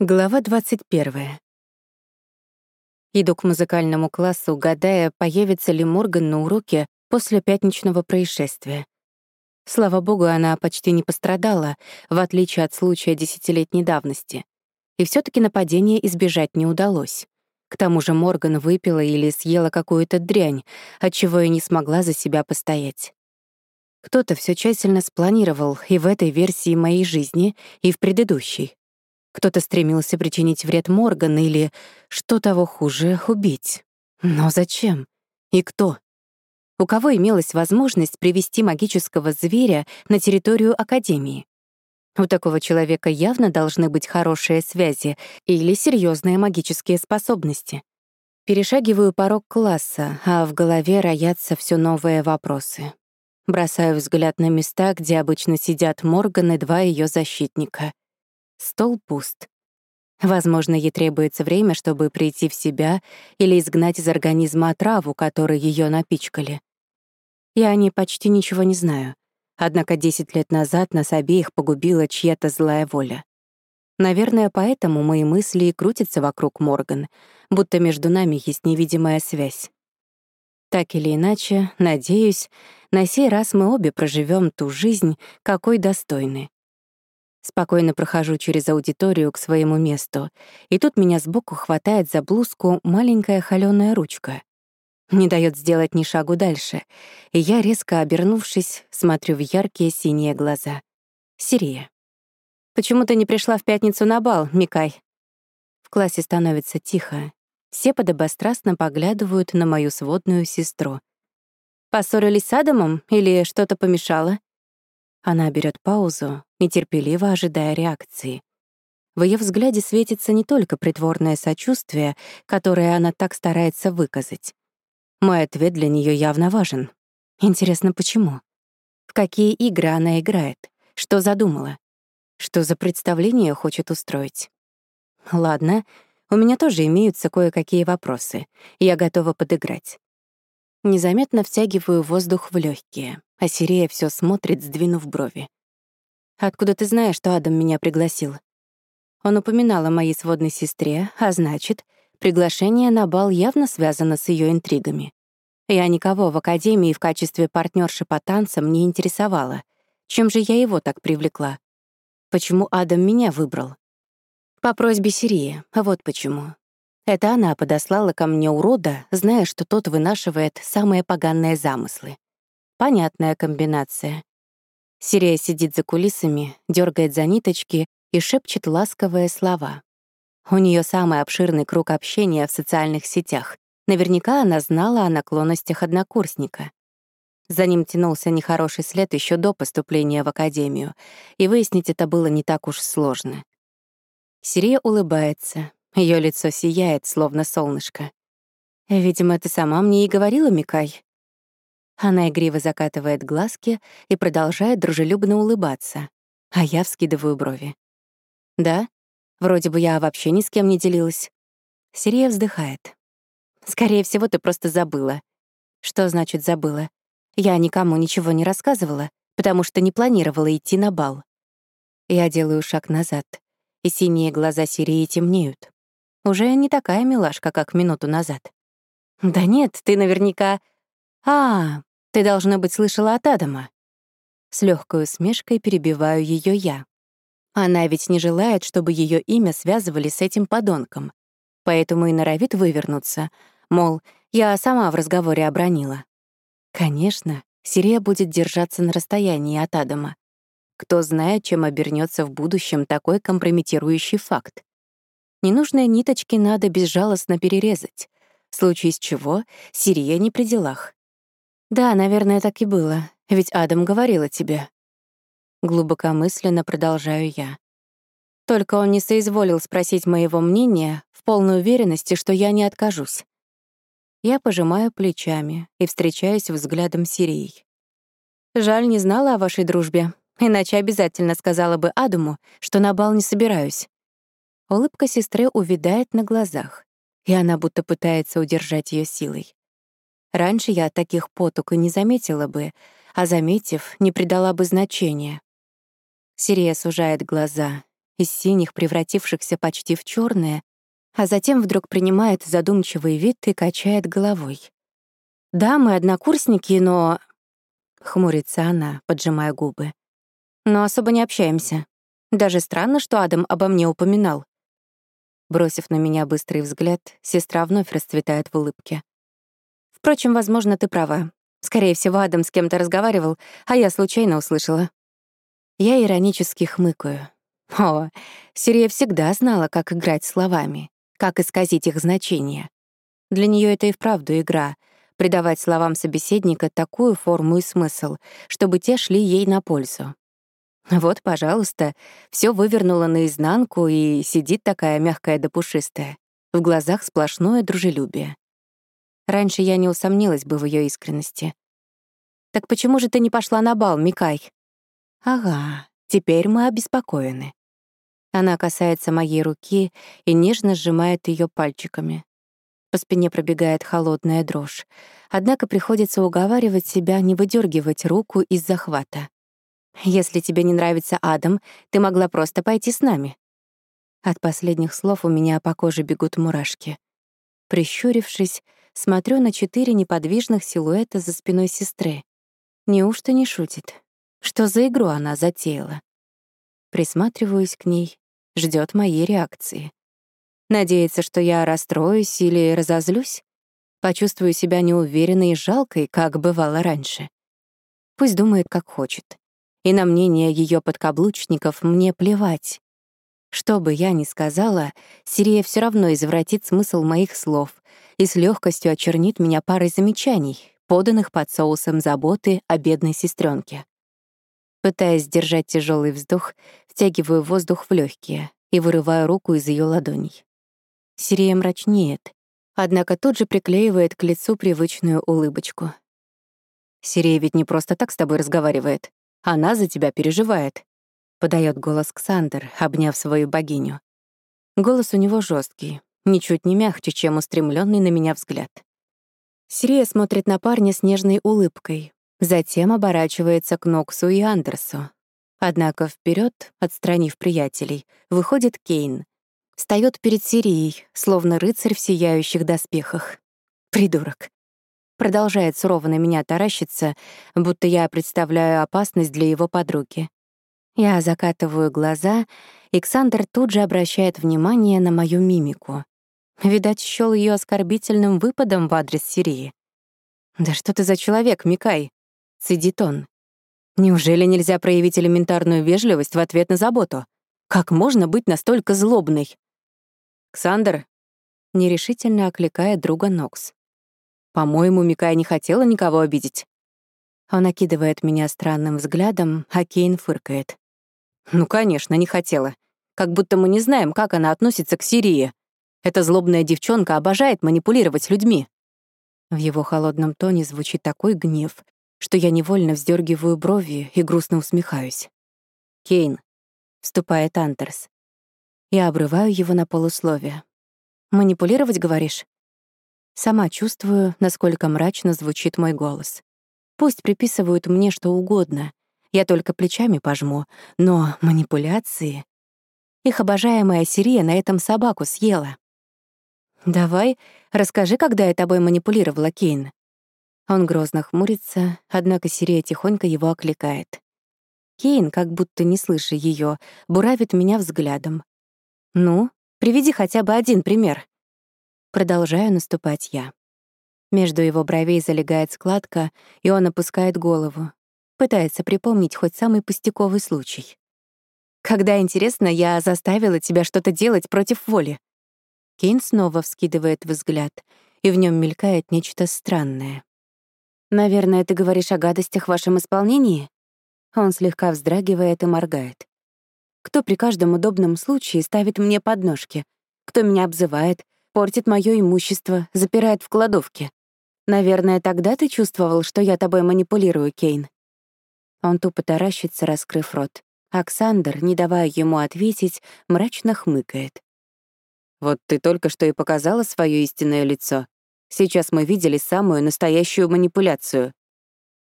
Глава 21. Иду к музыкальному классу, гадая, появится ли Морган на уроке после пятничного происшествия. Слава богу, она почти не пострадала, в отличие от случая десятилетней давности. И все таки нападения избежать не удалось. К тому же Морган выпила или съела какую-то дрянь, отчего и не смогла за себя постоять. Кто-то все тщательно спланировал и в этой версии моей жизни, и в предыдущей. Кто-то стремился причинить вред Морган или, что того хуже, убить. Но зачем? И кто? У кого имелась возможность привести магического зверя на территорию Академии? У такого человека явно должны быть хорошие связи или серьезные магические способности. Перешагиваю порог класса, а в голове роятся все новые вопросы. Бросаю взгляд на места, где обычно сидят Морган и два ее защитника. Стол пуст. Возможно, ей требуется время, чтобы прийти в себя или изгнать из организма отраву, которой ее напичкали. Я о ней почти ничего не знаю. Однако 10 лет назад нас обеих погубила чья-то злая воля. Наверное, поэтому мои мысли и крутятся вокруг Морган, будто между нами есть невидимая связь. Так или иначе, надеюсь, на сей раз мы обе проживем ту жизнь, какой достойны. Спокойно прохожу через аудиторию к своему месту, и тут меня сбоку хватает за блузку маленькая холёная ручка. Не дает сделать ни шагу дальше, и я, резко обернувшись, смотрю в яркие синие глаза. Сирия. «Почему ты не пришла в пятницу на бал, Микай?» В классе становится тихо. Все подобострастно поглядывают на мою сводную сестру. «Поссорились с Адамом или что-то помешало?» Она берет паузу, нетерпеливо ожидая реакции. В ее взгляде светится не только притворное сочувствие, которое она так старается выказать. Мой ответ для нее явно важен. Интересно, почему? В какие игры она играет? Что задумала? Что за представление хочет устроить? Ладно, у меня тоже имеются кое-какие вопросы. Я готова подыграть. Незаметно втягиваю воздух в легкие, а Сирея все смотрит, сдвинув брови. «Откуда ты знаешь, что Адам меня пригласил?» Он упоминал о моей сводной сестре, а значит, приглашение на бал явно связано с ее интригами. Я никого в академии в качестве партнерши по танцам не интересовала. Чем же я его так привлекла? Почему Адам меня выбрал? По просьбе Сирии, вот почему. Это она подослала ко мне урода, зная, что тот вынашивает самые поганые замыслы. Понятная комбинация. Сирия сидит за кулисами, дергает за ниточки и шепчет ласковые слова. У нее самый обширный круг общения в социальных сетях. Наверняка она знала о наклонностях однокурсника. За ним тянулся нехороший след еще до поступления в академию, и выяснить это было не так уж сложно. Сирия улыбается, ее лицо сияет, словно солнышко. «Видимо, ты сама мне и говорила, Микай». Она игриво закатывает глазки и продолжает дружелюбно улыбаться, а я вскидываю брови. «Да? Вроде бы я вообще ни с кем не делилась». Сирия вздыхает. «Скорее всего, ты просто забыла». «Что значит забыла? Я никому ничего не рассказывала, потому что не планировала идти на бал». Я делаю шаг назад, и синие глаза Сирии темнеют. Уже не такая милашка, как минуту назад. «Да нет, ты наверняка...» «А, ты, должно быть, слышала от Адама». С легкой усмешкой перебиваю ее я. Она ведь не желает, чтобы ее имя связывали с этим подонком. Поэтому и норовит вывернуться. Мол, я сама в разговоре обронила. Конечно, Сирия будет держаться на расстоянии от Адама. Кто знает, чем обернется в будущем такой компрометирующий факт. Ненужные ниточки надо безжалостно перерезать, в случае с чего Сирия не при делах. Да, наверное, так и было, ведь Адам говорил о тебе. Глубокомысленно продолжаю я. Только он не соизволил спросить моего мнения в полной уверенности, что я не откажусь. Я пожимаю плечами и встречаюсь взглядом Сирии. Жаль, не знала о вашей дружбе, иначе обязательно сказала бы Адаму, что на бал не собираюсь. Улыбка сестры увядает на глазах, и она будто пытается удержать ее силой. Раньше я таких поток и не заметила бы, а заметив, не придала бы значения. Сирия сужает глаза, из синих, превратившихся почти в черные, а затем вдруг принимает задумчивый вид и качает головой. «Да, мы однокурсники, но...» — хмурится она, поджимая губы. «Но особо не общаемся. Даже странно, что Адам обо мне упоминал». Бросив на меня быстрый взгляд, сестра вновь расцветает в улыбке. «Впрочем, возможно, ты права. Скорее всего, Адам с кем-то разговаривал, а я случайно услышала». Я иронически хмыкаю. О, Сирия всегда знала, как играть словами, как исказить их значение. Для нее это и вправду игра — придавать словам собеседника такую форму и смысл, чтобы те шли ей на пользу. Вот, пожалуйста, все вывернуло наизнанку и сидит такая мягкая да пушистая. В глазах сплошное дружелюбие. Раньше я не усомнилась бы в ее искренности. «Так почему же ты не пошла на бал, Микай?» «Ага, теперь мы обеспокоены». Она касается моей руки и нежно сжимает ее пальчиками. По спине пробегает холодная дрожь. Однако приходится уговаривать себя не выдергивать руку из захвата. «Если тебе не нравится Адам, ты могла просто пойти с нами». От последних слов у меня по коже бегут мурашки. Прищурившись, смотрю на четыре неподвижных силуэта за спиной сестры. Неужто не шутит? Что за игру она затеяла? Присматриваюсь к ней, ждет моей реакции. Надеется, что я расстроюсь или разозлюсь? Почувствую себя неуверенной и жалкой, как бывало раньше. Пусть думает, как хочет. И на мнение ее подкаблучников мне плевать. Что бы я ни сказала, Сирия все равно извратит смысл моих слов и с легкостью очернит меня парой замечаний, поданных под соусом заботы о бедной сестренке. Пытаясь сдержать тяжелый вздох, втягиваю воздух в легкие и вырываю руку из ее ладоней. Сирия мрачнеет, однако тут же приклеивает к лицу привычную улыбочку. «Сирия ведь не просто так с тобой разговаривает. Она за тебя переживает», — подает голос Ксандер, обняв свою богиню. Голос у него жесткий, ничуть не мягче, чем устремленный на меня взгляд. Сирия смотрит на парня с нежной улыбкой, затем оборачивается к Ноксу и Андерсу. Однако вперед, отстранив приятелей, выходит Кейн, Встает перед Сирией, словно рыцарь в сияющих доспехах. Придурок. Продолжает сурово на меня таращиться, будто я представляю опасность для его подруги. Я закатываю глаза, и Ксандр тут же обращает внимание на мою мимику. Видать, счёл ее оскорбительным выпадом в адрес Сирии. «Да что ты за человек, Микай?» — цедит он. «Неужели нельзя проявить элементарную вежливость в ответ на заботу? Как можно быть настолько злобной?» «Ксандр!» — нерешительно окликает друга Нокс. «По-моему, Микая не хотела никого обидеть». Он окидывает меня странным взглядом, а Кейн фыркает. «Ну, конечно, не хотела. Как будто мы не знаем, как она относится к Сирии. Эта злобная девчонка обожает манипулировать людьми». В его холодном тоне звучит такой гнев, что я невольно вздергиваю брови и грустно усмехаюсь. «Кейн», — вступает Антерс, я обрываю его на полусловие. «Манипулировать, говоришь?» Сама чувствую, насколько мрачно звучит мой голос. Пусть приписывают мне что угодно, я только плечами пожму, но манипуляции... Их обожаемая Сирия на этом собаку съела. «Давай, расскажи, когда я тобой манипулировала, Кейн». Он грозно хмурится, однако Сирия тихонько его окликает. Кейн, как будто не слыша ее, буравит меня взглядом, «Ну, приведи хотя бы один пример». Продолжаю наступать я. Между его бровей залегает складка, и он опускает голову. Пытается припомнить хоть самый пустяковый случай. «Когда, интересно, я заставила тебя что-то делать против воли?» Кейн снова вскидывает взгляд, и в нем мелькает нечто странное. «Наверное, ты говоришь о гадостях в вашем исполнении?» Он слегка вздрагивает и моргает. Кто при каждом удобном случае ставит мне подножки? Кто меня обзывает, портит мое имущество, запирает в кладовке? Наверное, тогда ты чувствовал, что я тобой манипулирую, Кейн. Он тупо таращится, раскрыв рот. Оксандр, не давая ему ответить, мрачно хмыкает. «Вот ты только что и показала свое истинное лицо. Сейчас мы видели самую настоящую манипуляцию».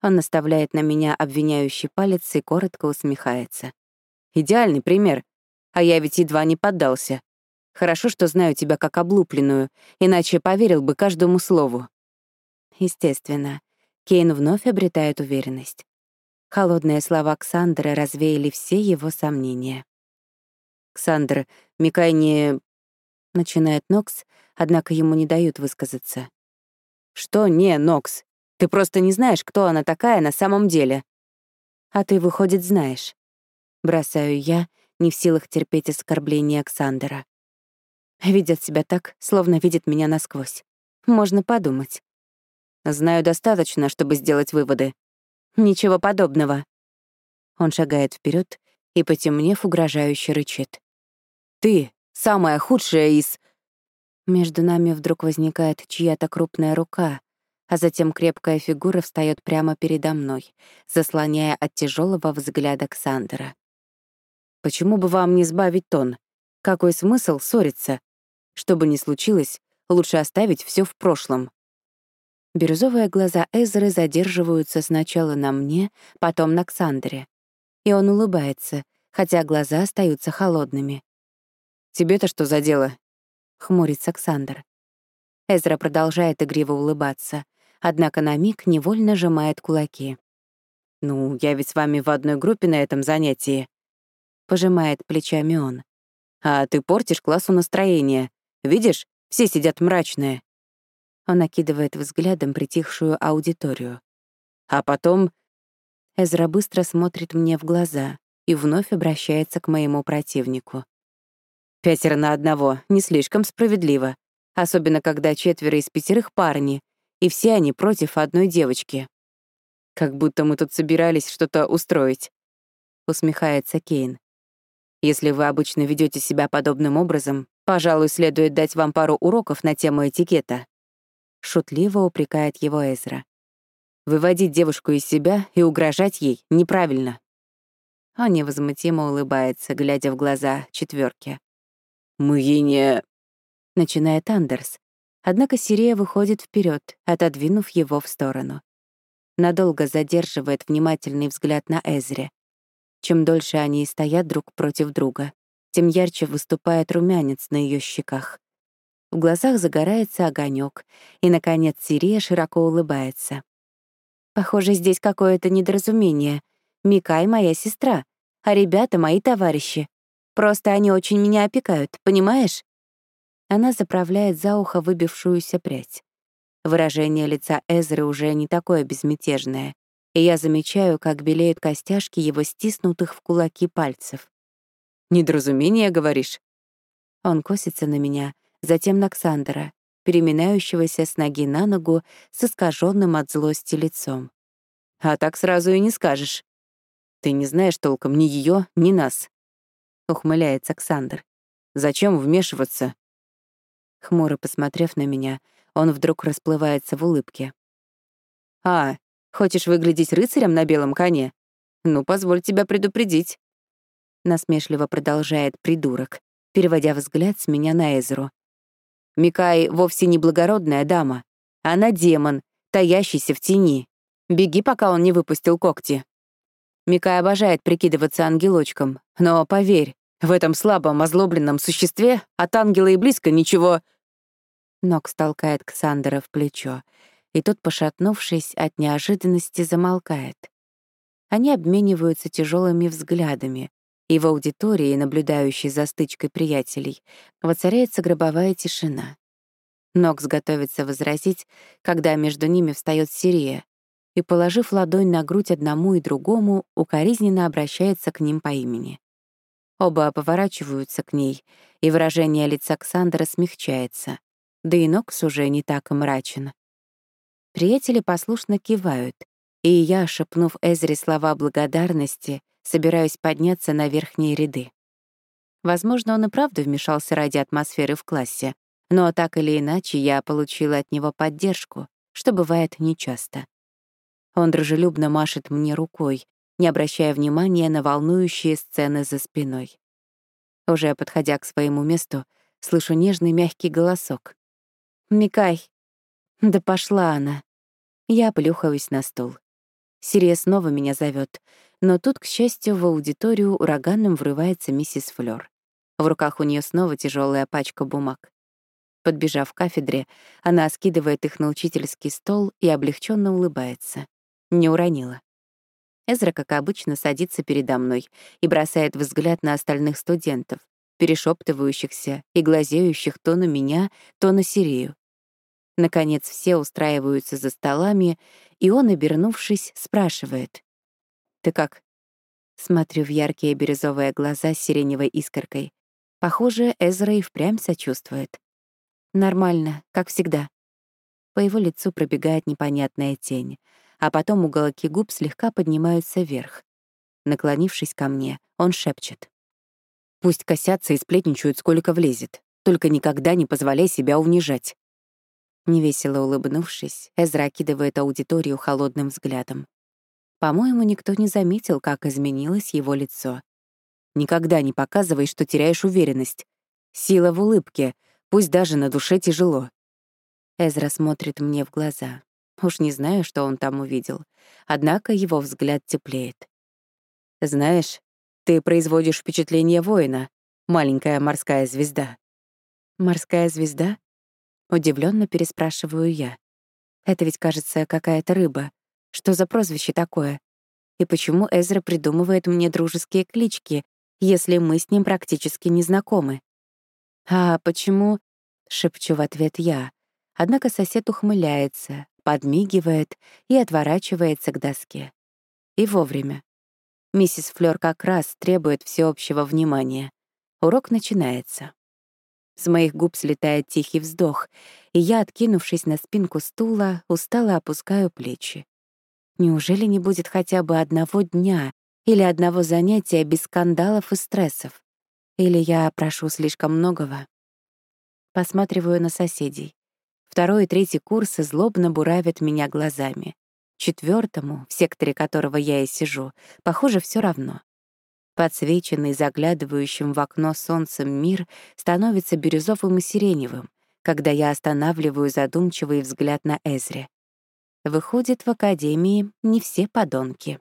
Он наставляет на меня обвиняющий палец и коротко усмехается. Идеальный пример. А я ведь едва не поддался. Хорошо, что знаю тебя как облупленную, иначе поверил бы каждому слову. Естественно, Кейн вновь обретает уверенность. Холодные слова Ксандра развеяли все его сомнения. «Ксандр, Микай не...» — начинает Нокс, однако ему не дают высказаться. «Что не, Нокс? Ты просто не знаешь, кто она такая на самом деле». «А ты, выходит, знаешь». Бросаю я, не в силах терпеть оскорбления Александра. Видят себя так, словно видит меня насквозь. Можно подумать. Знаю достаточно, чтобы сделать выводы. Ничего подобного. Он шагает вперед и, потемнев, угрожающе рычит. «Ты — самая худшая из...» Между нами вдруг возникает чья-то крупная рука, а затем крепкая фигура встает прямо передо мной, заслоняя от тяжелого взгляда Ксандера. «Почему бы вам не сбавить тон? Какой смысл ссориться? Что бы ни случилось, лучше оставить все в прошлом». Бирюзовые глаза Эзры задерживаются сначала на мне, потом на Ксандре. И он улыбается, хотя глаза остаются холодными. «Тебе-то что за дело?» — хмурится Ксандр. Эзра продолжает игриво улыбаться, однако на миг невольно сжимает кулаки. «Ну, я ведь с вами в одной группе на этом занятии», — пожимает плечами он. «А ты портишь классу настроение. Видишь, все сидят мрачные». Он окидывает взглядом притихшую аудиторию. А потом Эзра быстро смотрит мне в глаза и вновь обращается к моему противнику. Пятеро на одного — не слишком справедливо, особенно когда четверо из пятерых парни, и все они против одной девочки. Как будто мы тут собирались что-то устроить. Усмехается Кейн. Если вы обычно ведете себя подобным образом, пожалуй, следует дать вам пару уроков на тему этикета. Шутливо упрекает его Эзра. Выводить девушку из себя и угрожать ей неправильно. Он невозмутимо улыбается, глядя в глаза четверки. «Мы ей не...» — начинает Андерс. Однако Сирия выходит вперед, отодвинув его в сторону. Надолго задерживает внимательный взгляд на Эзре. Чем дольше они стоят друг против друга, тем ярче выступает румянец на ее щеках. В глазах загорается огонек, и, наконец, Сирия широко улыбается. «Похоже, здесь какое-то недоразумение. Микай — моя сестра, а ребята — мои товарищи. Просто они очень меня опекают, понимаешь?» Она заправляет за ухо выбившуюся прядь. Выражение лица Эзры уже не такое безмятежное, и я замечаю, как белеют костяшки его стиснутых в кулаки пальцев. «Недоразумение, говоришь?» Он косится на меня, затем на Ксандера, переминающегося с ноги на ногу с искаженным от злости лицом. «А так сразу и не скажешь. Ты не знаешь толком ни ее, ни нас. — ухмыляется Александр. «Зачем вмешиваться?» Хмуро посмотрев на меня, он вдруг расплывается в улыбке. «А, хочешь выглядеть рыцарем на белом коне? Ну, позволь тебя предупредить». Насмешливо продолжает придурок, переводя взгляд с меня на Эзру. «Микай вовсе не благородная дама. Она демон, таящийся в тени. Беги, пока он не выпустил когти». Микай обожает прикидываться ангелочком, но поверь, в этом слабом, озлобленном существе от ангела и близко ничего... Нокс толкает Ксандера в плечо, и тот, пошатнувшись от неожиданности, замолкает. Они обмениваются тяжелыми взглядами, и в аудитории, наблюдающей за стычкой приятелей, воцаряется гробовая тишина. Нокс готовится возразить, когда между ними встает Сирия, и, положив ладонь на грудь одному и другому, укоризненно обращается к ним по имени. Оба поворачиваются к ней, и выражение лица Ксандра смягчается, да и Нокс уже не так мрачен. Приятели послушно кивают, и я, шепнув Эзре слова благодарности, собираюсь подняться на верхние ряды. Возможно, он и правда вмешался ради атмосферы в классе, но так или иначе я получила от него поддержку, что бывает нечасто. Он дружелюбно машет мне рукой, не обращая внимания на волнующие сцены за спиной. Уже подходя к своему месту, слышу нежный мягкий голосок. «Микай!» Да пошла она. Я плюхаюсь на стул. Сирия снова меня зовет, но тут, к счастью, в аудиторию ураганом врывается миссис Флёр. В руках у нее снова тяжелая пачка бумаг. Подбежав к кафедре, она скидывает их на учительский стол и облегченно улыбается. Не уронила. Эзра, как обычно, садится передо мной и бросает взгляд на остальных студентов, перешептывающихся и глазеющих то на меня, то на Сирию. Наконец все устраиваются за столами, и он, обернувшись, спрашивает. «Ты как?» Смотрю в яркие бирюзовые глаза с сиреневой искоркой. Похоже, Эзра и впрямь сочувствует. Нормально, как всегда. По его лицу пробегает непонятная тень, а потом уголки губ слегка поднимаются вверх. Наклонившись ко мне, он шепчет. «Пусть косятся и сплетничают, сколько влезет. Только никогда не позволяй себя унижать». Невесело улыбнувшись, Эзра окидывает аудиторию холодным взглядом. По-моему, никто не заметил, как изменилось его лицо. Никогда не показывай, что теряешь уверенность. Сила в улыбке, пусть даже на душе тяжело. Эзра смотрит мне в глаза. Уж не знаю, что он там увидел. Однако его взгляд теплеет. «Знаешь, ты производишь впечатление воина, маленькая морская звезда». «Морская звезда?» Удивленно переспрашиваю я. Это ведь, кажется, какая-то рыба. Что за прозвище такое? И почему Эзра придумывает мне дружеские клички, если мы с ним практически не знакомы? «А почему?» — шепчу в ответ я. Однако сосед ухмыляется, подмигивает и отворачивается к доске. И вовремя. Миссис Флёр как раз требует всеобщего внимания. Урок начинается. С моих губ слетает тихий вздох, и я, откинувшись на спинку стула, устало опускаю плечи. Неужели не будет хотя бы одного дня или одного занятия без скандалов и стрессов? Или я прошу слишком многого? Посматриваю на соседей. Второй и третий курсы злобно буравят меня глазами. Четвертому, в секторе которого я и сижу, похоже, все равно. Подсвеченный заглядывающим в окно солнцем мир становится бирюзовым и сиреневым, когда я останавливаю задумчивый взгляд на Эзре. Выходит, в академии не все подонки.